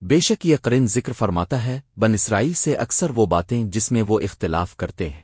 بے شک یہ قرن ذکر فرماتا ہے بن اسرائیل سے اکثر وہ باتیں جس میں وہ اختلاف کرتے ہیں۔